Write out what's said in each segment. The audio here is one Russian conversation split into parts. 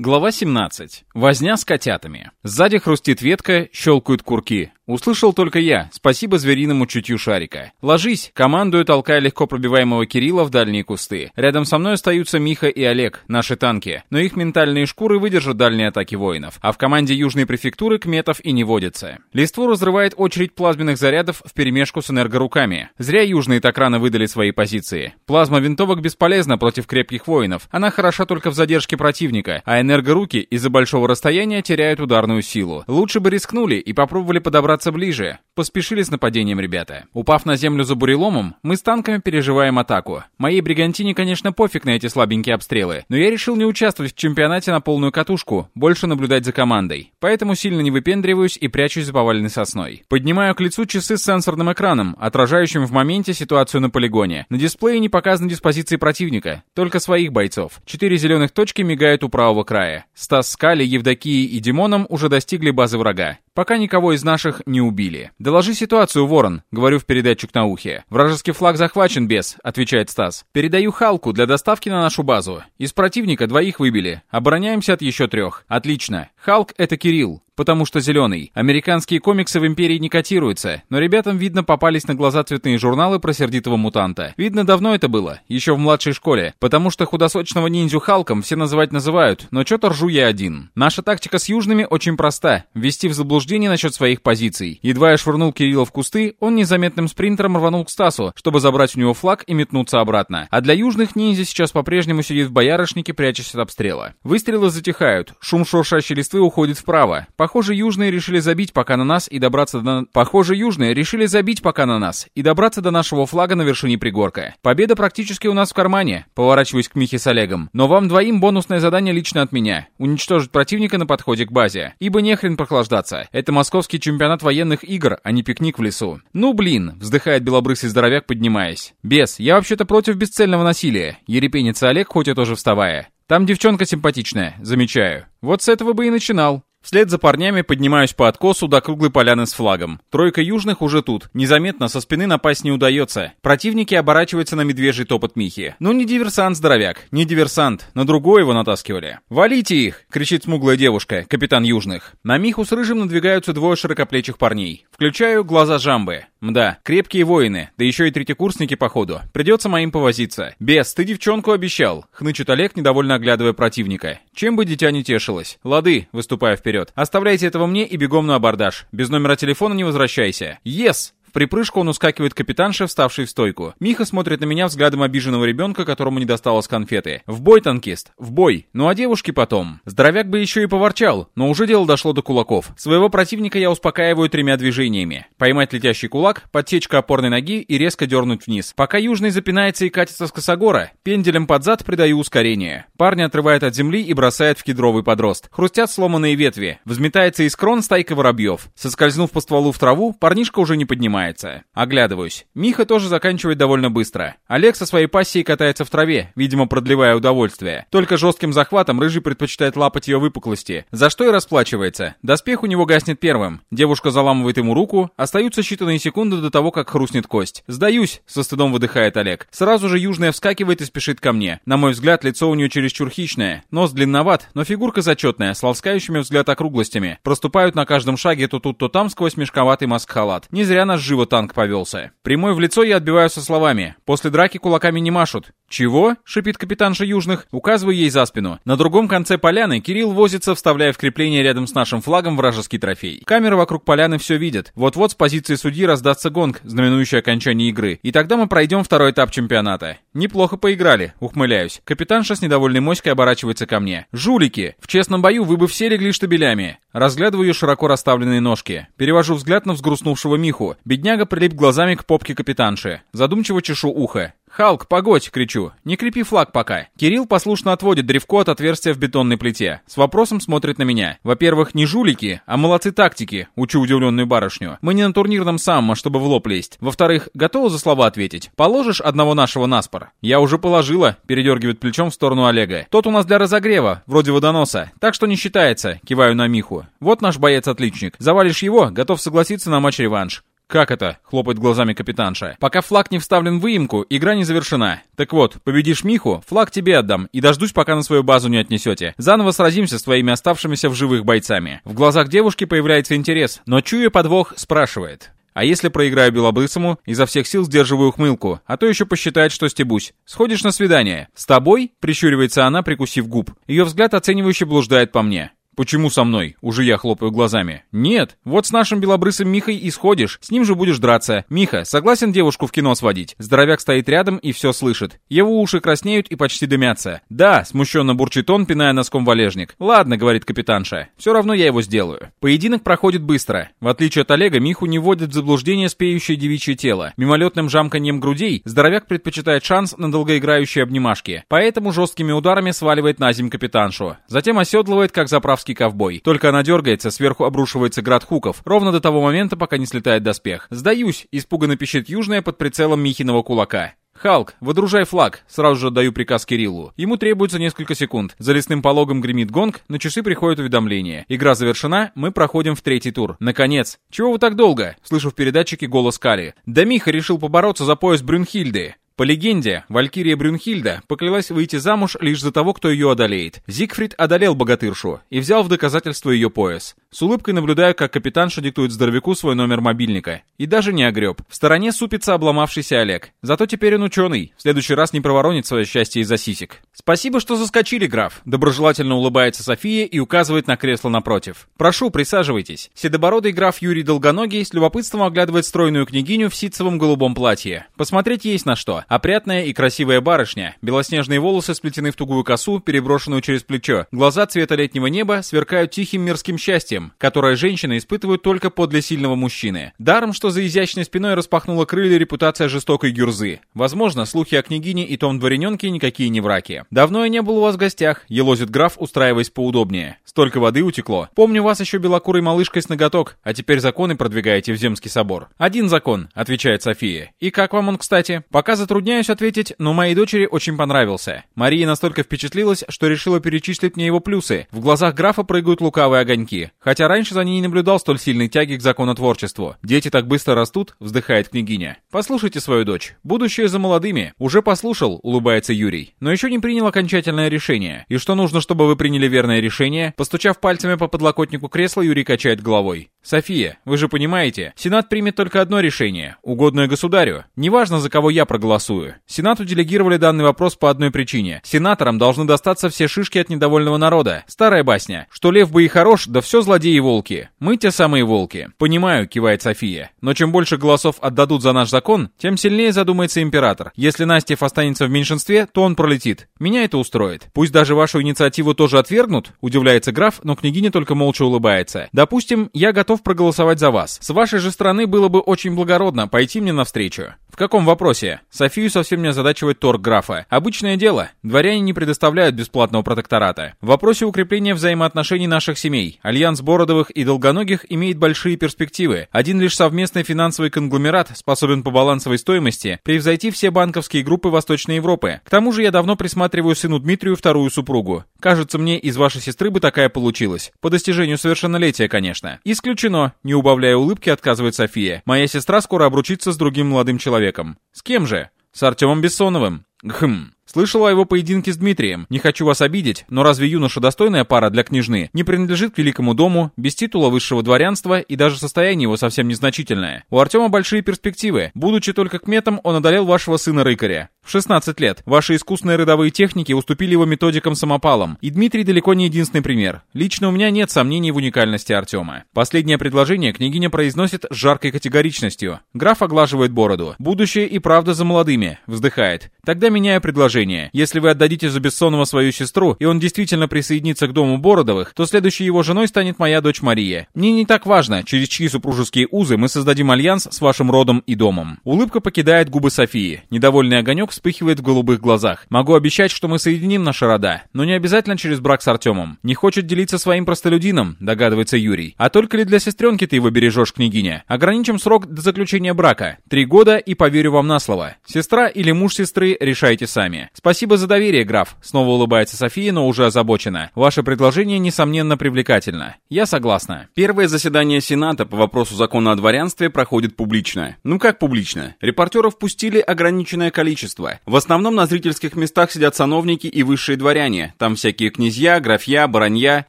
Глава 17. Возня с котятами. Сзади хрустит ветка, щелкают курки. Услышал только я, спасибо звериному чутью шарика. «Ложись!» — командую, толкая легко пробиваемого Кирилла в дальние кусты. Рядом со мной остаются Миха и Олег, наши танки, но их ментальные шкуры выдержат дальние атаки воинов, а в команде Южной префектуры кметов и не водится. Листву разрывает очередь плазменных зарядов вперемешку с энергоруками. Зря южные так рано выдали свои позиции. Плазма винтовок бесполезна против крепких воинов, она хороша только в задержке противника, а энергоруки из-за большого расстояния теряют ударную силу. Лучше бы рискнули и попробовали подобраться подобраться ближе. Поспешили с нападением ребята. Упав на землю за буреломом, мы с танками переживаем атаку. Моей бригантине, конечно, пофиг на эти слабенькие обстрелы, но я решил не участвовать в чемпионате на полную катушку, больше наблюдать за командой. Поэтому сильно не выпендриваюсь и прячусь за поваленной сосной. Поднимаю к лицу часы с сенсорным экраном, отражающим в моменте ситуацию на полигоне. На дисплее не показаны диспозиции противника, только своих бойцов. Четыре зеленых точки мигают у правого края. Стас Скали, Евдокией и Димоном уже достигли базы врага. Пока никого из наших не убили. «Доложи ситуацию, Ворон», — говорю в передатчик на ухе. «Вражеский флаг захвачен, без», — отвечает Стас. «Передаю Халку для доставки на нашу базу. Из противника двоих выбили. Обороняемся от еще трех. Отлично. Халк — это Кирилл потому что зеленый. Американские комиксы в Империи не котируются, но ребятам, видно, попались на глаза цветные журналы про сердитого мутанта. Видно, давно это было, еще в младшей школе, потому что худосочного ниндзю Халком все называть называют, но что-то ржу я один. Наша тактика с южными очень проста — ввести в заблуждение насчет своих позиций. Едва я швырнул Кирилла в кусты, он незаметным спринтером рванул к Стасу, чтобы забрать у него флаг и метнуться обратно. А для южных ниндзя сейчас по-прежнему сидит в боярышнике, прячась от обстрела. Выстрелы затихают, шум шуршащей листвы уходит вправо. Похоже, южные решили забить пока на нас и добраться до... Похоже, южные решили забить пока на нас и добраться до нашего флага на вершине пригорка. Победа практически у нас в кармане. Поворачиваюсь к Михе с Олегом. Но вам двоим бонусное задание лично от меня. Уничтожить противника на подходе к базе. Ибо не хрен прохлаждаться. Это московский чемпионат военных игр, а не пикник в лесу. Ну блин, вздыхает белобрысый здоровяк, поднимаясь. Бес, я вообще-то против бесцельного насилия. Ерепенится Олег, хоть и тоже вставая. Там девчонка симпатичная, замечаю. Вот с этого бы и начинал. Вслед за парнями поднимаюсь по откосу до круглой поляны с флагом. Тройка южных уже тут. Незаметно со спины напасть не удается. Противники оборачиваются на медвежий топот Михи. Ну не диверсант-здоровяк, не диверсант, на другое его натаскивали. «Валите их!» — кричит смуглая девушка, капитан южных. На Миху с рыжим надвигаются двое широкоплечих парней. Включаю глаза жамбы. Мда, крепкие воины, да еще и третьекурсники походу. Придется моим повозиться. Бес, ты девчонку обещал, хнычет Олег, недовольно оглядывая противника. Чем бы дитя не тешилось. Лады, выступая вперед. Оставляйте этого мне и бегом на абордаж. Без номера телефона не возвращайся. Ес! В припрыжку он ускакивает капитанша, вставший в стойку. Миха смотрит на меня взглядом обиженного ребенка, которому не досталось конфеты. В бой, танкист, в бой. Ну а девушки потом. Здоровяк бы еще и поворчал, но уже дело дошло до кулаков. Своего противника я успокаиваю тремя движениями. Поймать летящий кулак, подтечка опорной ноги и резко дернуть вниз. Пока южный запинается и катится с косогора, пенделем под зад придаю ускорение. Парня отрывает от земли и бросает в кедровый подрост. Хрустят сломанные ветви. Взметается из крон стайка воробьев. Соскользнув по стволу в траву, парнишка уже не поднимается поднимается. Оглядываюсь. Миха тоже заканчивает довольно быстро. Олег со своей пассией катается в траве, видимо, продлевая удовольствие. Только жестким захватом Рыжий предпочитает лапать ее выпуклости, за что и расплачивается. Доспех у него гаснет первым. Девушка заламывает ему руку, остаются считанные секунды до того, как хрустнет кость. «Сдаюсь!» — со стыдом выдыхает Олег. Сразу же Южная вскакивает и спешит ко мне. На мой взгляд, лицо у нее чересчур хищное. Нос длинноват, но фигурка зачетная, с ласкающими взгляд округлостями. Проступают на каждом шаге то тут, то там сквозь мешковатый маск-халат. Не зря наш живо танк повелся. Прямой в лицо я отбиваю со словами. После драки кулаками не машут. «Чего?» — шипит капитанша Южных, указывая ей за спину. На другом конце поляны Кирилл возится, вставляя в крепление рядом с нашим флагом вражеский трофей. Камеры вокруг поляны все видят. Вот-вот с позиции судьи раздастся гонг, знаменующий окончание игры. И тогда мы пройдем второй этап чемпионата. Неплохо поиграли, ухмыляюсь. Капитанша с недовольной моськой оборачивается ко мне. «Жулики! В честном бою вы бы все легли штабелями!» Разглядываю широко расставленные ножки. Перевожу взгляд на взгрустнувшего Миху. Бедняга прилип глазами к попке капитанши. Задумчиво чешу ухо. «Халк, погодь!» — кричу. «Не крепи флаг пока!» Кирилл послушно отводит древко от отверстия в бетонной плите. С вопросом смотрит на меня. Во-первых, не жулики, а молодцы тактики, учу удивленную барышню. Мы не на турнирном самом, чтобы в лоб лезть. Во-вторых, готова за слова ответить? Положишь одного нашего наспор? Я уже положила, передергивает плечом в сторону Олега. Тот у нас для разогрева, вроде водоноса. Так что не считается, киваю на Миху. Вот наш боец-отличник. Завалишь его, готов согласиться на матч-реванш. «Как это?» — хлопает глазами капитанша. «Пока флаг не вставлен в выемку, игра не завершена. Так вот, победишь Миху, флаг тебе отдам и дождусь, пока на свою базу не отнесете. Заново сразимся с твоими оставшимися в живых бойцами». В глазах девушки появляется интерес, но чуя подвох, спрашивает. А если проиграю белобрысому, изо всех сил сдерживаю ухмылку, а то еще посчитает, что стебусь. Сходишь на свидание? С тобой? Прищуривается она, прикусив губ. Ее взгляд оценивающе блуждает по мне. «Почему со мной?» Уже я хлопаю глазами. «Нет, вот с нашим белобрысым Михой и сходишь, с ним же будешь драться. Миха, согласен девушку в кино сводить?» Здоровяк стоит рядом и все слышит. Его уши краснеют и почти дымятся. «Да», смущенно бурчит он, пиная носком валежник. «Ладно», говорит капитанша, «все равно я его сделаю». Поединок проходит быстро. В отличие от Олега, Миху не вводит в заблуждение спеющее девичье тело. Мимолетным жамканьем грудей здоровяк предпочитает шанс на долгоиграющие обнимашки. Поэтому жесткими ударами сваливает на земь капитаншу. Затем оседлывает, как заправский русский ковбой. Только она дергается, сверху обрушивается град хуков, ровно до того момента, пока не слетает доспех. «Сдаюсь!» — испуганно пищит Южная под прицелом Михиного кулака. «Халк, выдружай флаг!» Сразу же даю приказ Кириллу. Ему требуется несколько секунд. За лесным пологом гремит гонг, на часы приходит уведомление. Игра завершена, мы проходим в третий тур. Наконец. «Чего вы так долго?» Слышу в передатчике голос Кали. «Да Миха решил побороться за пояс Брюнхильды!» По легенде, Валькирия Брюнхильда поклялась выйти замуж лишь за того, кто ее одолеет. Зигфрид одолел богатыршу и взял в доказательство ее пояс. С улыбкой наблюдаю, как капитанша диктует здоровяку свой номер мобильника. И даже не огреб. В стороне супится обломавшийся Олег. Зато теперь он ученый. В следующий раз не проворонит свое счастье из-за сисек. «Спасибо, что заскочили, граф!» Доброжелательно улыбается София и указывает на кресло напротив. «Прошу, присаживайтесь». Седобородый граф Юрий Долгоногий с любопытством оглядывает стройную княгиню в ситцевом голубом платье. Посмотреть есть на что. Опрятная и красивая барышня. Белоснежные волосы сплетены в тугую косу, переброшенную через плечо. Глаза цвета летнего неба сверкают тихим мирским счастьем, которое женщины испытывают только подле сильного мужчины. Даром, что за изящной спиной распахнула крылья репутация жестокой гюрзы. Возможно, слухи о княгине и том дворяненке никакие не враки. «Давно я не был у вас в гостях», — елозит граф, устраиваясь поудобнее. «Столько воды утекло. Помню вас еще белокурой малышкой с ноготок, а теперь законы продвигаете в Земский собор». «Один закон», — отвечает София. «И как вам он, кстати?» «Пока затрудняется Затрудняюсь ответить, но моей дочери очень понравился. Мария настолько впечатлилась, что решила перечислить мне его плюсы. В глазах графа прыгают лукавые огоньки. Хотя раньше за ней не наблюдал столь сильной тяги к законотворчеству. Дети так быстро растут, вздыхает княгиня. Послушайте свою дочь. Будущее за молодыми. Уже послушал, улыбается Юрий. Но еще не принял окончательное решение. И что нужно, чтобы вы приняли верное решение? Постучав пальцами по подлокотнику кресла, Юрий качает головой. София, вы же понимаете, Сенат примет только одно решение, угодное государю. Неважно, за кого я проголосую. Сенату делегировали данный вопрос по одной причине. Сенаторам должны достаться все шишки от недовольного народа. Старая басня, что лев бы и хорош, да все злодеи волки. Мы те самые волки. Понимаю, кивает София. Но чем больше голосов отдадут за наш закон, тем сильнее задумается император. Если Настев останется в меньшинстве, то он пролетит. Меня это устроит. Пусть даже вашу инициативу тоже отвергнут, удивляется граф, но княгиня только молча улыбается. Допустим, я готов проголосовать за вас. С вашей же стороны было бы очень благородно пойти мне навстречу. В каком вопросе? Софию совсем не озадачивает торг графа. Обычное дело. Дворяне не предоставляют бесплатного протектората. В вопросе укрепления взаимоотношений наших семей. Альянс Бородовых и Долгоногих имеет большие перспективы. Один лишь совместный финансовый конгломерат способен по балансовой стоимости превзойти все банковские группы Восточной Европы. К тому же я давно присматриваю сыну Дмитрию вторую супругу. Кажется, мне из вашей сестры бы такая получилась. По достижению совершеннолетия, конечно. Исключено», — не убавляя улыбки, отказывает София. «Моя сестра скоро обручится с другим молодым человеком». «С кем же?» «С Артемом Бессоновым». «Гхм». Слышал о его поединке с Дмитрием. Не хочу вас обидеть, но разве юноша достойная пара для княжны? Не принадлежит к великому дому, без титула высшего дворянства и даже состояние его совсем незначительное. У Артема большие перспективы. Будучи только кметом, он одолел вашего сына Рыкаря. В 16 лет. Ваши искусные родовые техники уступили его методикам самопалом. И Дмитрий далеко не единственный пример. Лично у меня нет сомнений в уникальности Артема. Последнее предложение княгиня произносит с жаркой категоричностью. Граф оглаживает бороду. Будущее и правда за молодыми. Вздыхает. Тогда меняю предложение. Если вы отдадите за Бессонова свою сестру, и он действительно присоединится к дому Бородовых, то следующей его женой станет моя дочь Мария. Мне не так важно, через чьи супружеские узы мы создадим альянс с вашим родом и домом. Улыбка покидает губы Софии. Недовольный огонек вспыхивает в голубых глазах. «Могу обещать, что мы соединим наши рода, но не обязательно через брак с Артемом. Не хочет делиться своим простолюдином», — догадывается Юрий. «А только ли для сестренки ты его бережешь, княгиня? Ограничим срок до заключения брака. Три года и поверю вам на слово. Сестра или муж сестры, решайте сами. Спасибо за доверие, граф», — снова улыбается София, но уже озабочена. «Ваше предложение, несомненно, привлекательно. Я согласна». Первое заседание Сената по вопросу закона о дворянстве проходит публично. Ну как публично? Репортеров пустили ограниченное количество. В основном на зрительских местах сидят сановники и высшие дворяне. Там всякие князья, графья, баронья.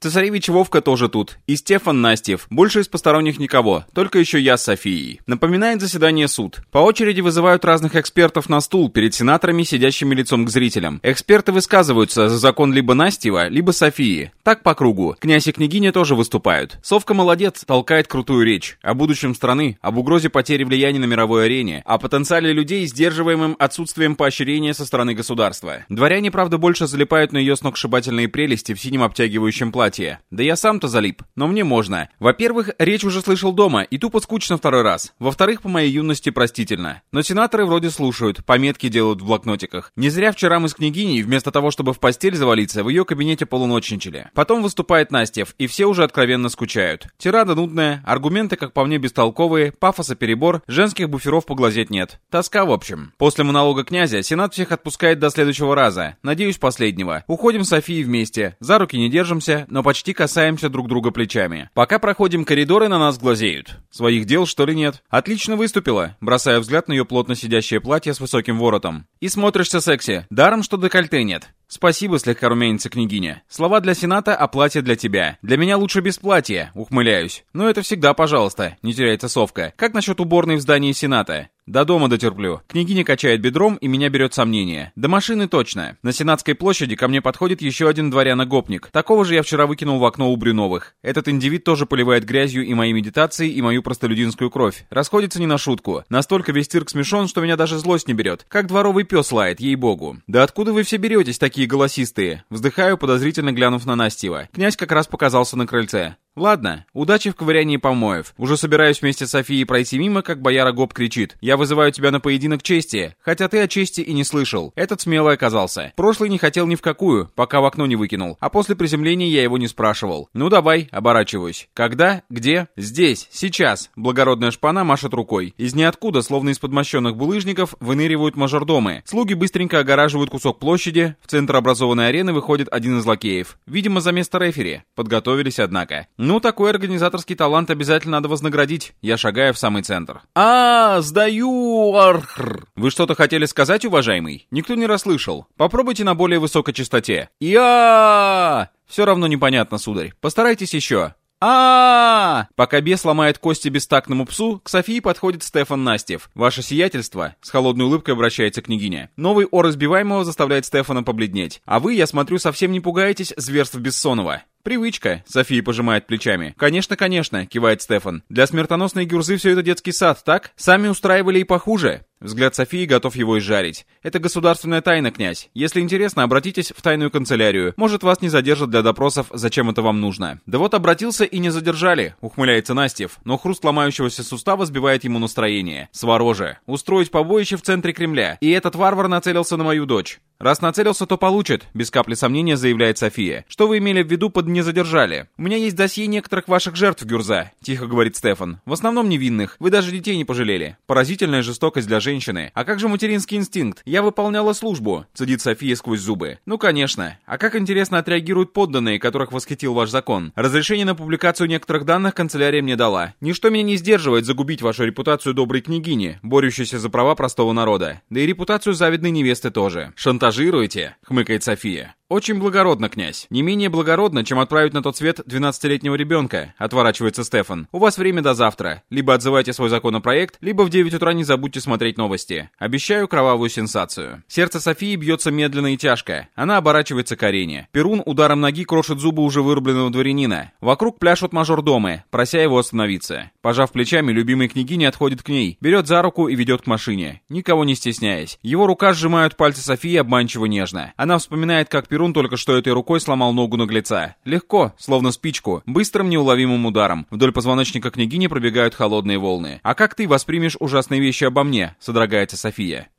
Цесаревич Вовка тоже тут. И Стефан Настев. Больше из посторонних никого. Только еще я с Софией. Напоминает заседание суд. По очереди вызывают разных экспертов на стул перед сенаторами, сидящими лицом к зрителям. Эксперты высказываются за закон либо Настева, либо Софии. Так по кругу. Князь и княгиня тоже выступают. Совка молодец, толкает крутую речь. О будущем страны, об угрозе потери влияния на мировой арене, о потенциале людей, сдерживаемым отсутствием поощрения со стороны государства. Дворяне, правда, больше залипают на ее сногсшибательные прелести в синем обтягивающем платье. Да я сам-то залип, но мне можно. Во-первых, речь уже слышал дома, и тупо скучно второй раз. Во-вторых, по моей юности простительно. Но сенаторы вроде слушают, пометки делают в блокнотиках. Не зря вчера мы с княгиней, вместо того, чтобы в постель завалиться, в ее кабинете полуночничали. Потом выступает Настев, и все уже откровенно скучают. Тирада нудная, аргументы, как по мне, бестолковые, пафоса перебор, женских буферов поглазеть нет. Тоска, в общем. После монолога князя Сенат всех отпускает до следующего раза. Надеюсь, последнего. Уходим с Софией вместе. За руки не держимся, но почти касаемся друг друга плечами. Пока проходим коридоры, на нас глазеют. Своих дел, что ли, нет? Отлично выступила, бросая взгляд на ее плотно сидящее платье с высоким воротом. И смотришься секси. Даром, что декольте нет. «Спасибо, слегка румянится княгиня. Слова для Сената, а платье для тебя. Для меня лучше без платья», — ухмыляюсь. «Но это всегда пожалуйста», — не теряется совка. «Как насчет уборной в здании Сената?» До дома дотерплю. Княгиня качает бедром, и меня берет сомнение. До машины точно. На Сенатской площади ко мне подходит еще один дворяна-гопник. Такого же я вчера выкинул в окно у Брюновых. Этот индивид тоже поливает грязью и мои медитации, и мою простолюдинскую кровь. Расходится не на шутку. Настолько весь цирк смешон, что меня даже злость не берет. Как дворовый пес лает, ей-богу. Да откуда вы все беретесь, такие голосистые? Вздыхаю, подозрительно глянув на Настева. Князь как раз показался на крыльце. Ладно, удачи в ковырянии помоев. Уже собираюсь вместе с Софией пройти мимо, как бояра Гоп кричит. Я вызываю тебя на поединок чести, хотя ты о чести и не слышал. Этот смелый оказался. Прошлый не хотел ни в какую, пока в окно не выкинул. А после приземления я его не спрашивал. Ну давай, оборачиваюсь. Когда? Где? Здесь. Сейчас. Благородная шпана машет рукой. Из ниоткуда, словно из подмощенных булыжников, выныривают мажордомы. Слуги быстренько огораживают кусок площади. В центр образованной арены выходит один из лакеев. Видимо, за место рефери. Подготовились, однако. Ну, такой организаторский талант обязательно надо вознаградить. Я шагаю в самый центр. А, сдаю, архр. Вы что-то хотели сказать, уважаемый? Никто не расслышал. Попробуйте на более высокой частоте. Я! Все равно непонятно, сударь. Постарайтесь еще а, Пока бес ломает кости бестактному псу, к Софии подходит Стефан Настев. «Ваше сиятельство», — с холодной улыбкой обращается княгиня. Новый ор избиваемого заставляет Стефана побледнеть. «А вы, я смотрю, совсем не пугаетесь зверств Бессонова». «Привычка», — София пожимает плечами. «Конечно, конечно», — кивает Стефан. «Для смертоносной гюрзы все это детский сад, так? Сами устраивали и похуже». Взгляд Софии готов его изжарить. «Это государственная тайна, князь. Если интересно, обратитесь в тайную канцелярию. Может, вас не задержат для допросов, зачем это вам нужно». «Да вот обратился и не задержали», — ухмыляется Настев, но хруст ломающегося сустава сбивает ему настроение. «Свороже. Устроить побоище в центре Кремля. И этот варвар нацелился на мою дочь. «Раз нацелился, то получит», — без капли сомнения заявляет София. «Что вы имели в виду под «не задержали»?» «У меня есть досье некоторых ваших жертв, Гюрза», — тихо говорит Стефан. «В основном невинных. Вы даже детей не пожалели. Поразительная жестокость для женщины. А как же материнский инстинкт? Я выполняла службу», — цедит София сквозь зубы. «Ну, конечно. А как интересно отреагируют подданные, которых восхитил ваш закон? Разрешение на публикацию некоторых данных канцелярия мне дала. Ничто меня не сдерживает загубить вашу репутацию доброй княгини, борющейся за права простого народа. Да и репутацию завидной невесты тоже. Шантаж шантажируете?» — хмыкает София. «Очень благородно, князь. Не менее благородно, чем отправить на тот свет 12-летнего ребенка», — отворачивается Стефан. «У вас время до завтра. Либо отзывайте свой законопроект, либо в 9 утра не забудьте смотреть новости. Обещаю кровавую сенсацию». Сердце Софии бьется медленно и тяжко. Она оборачивается к арене. Перун ударом ноги крошит зубы уже вырубленного дворянина. Вокруг пляшут мажордомы, прося его остановиться. Пожав плечами, любимый княгиня отходит к ней, берет за руку и ведет к машине, никого не стесняясь. Его рука сжимают пальцы Софии обманчиво нежно. Она вспоминает, как Перун только что этой рукой сломал ногу наглеца. Легко, словно спичку, быстрым неуловимым ударом. Вдоль позвоночника княгини пробегают холодные волны. «А как ты воспримешь ужасные вещи обо мне?» — содрогается София.